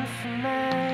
once a man.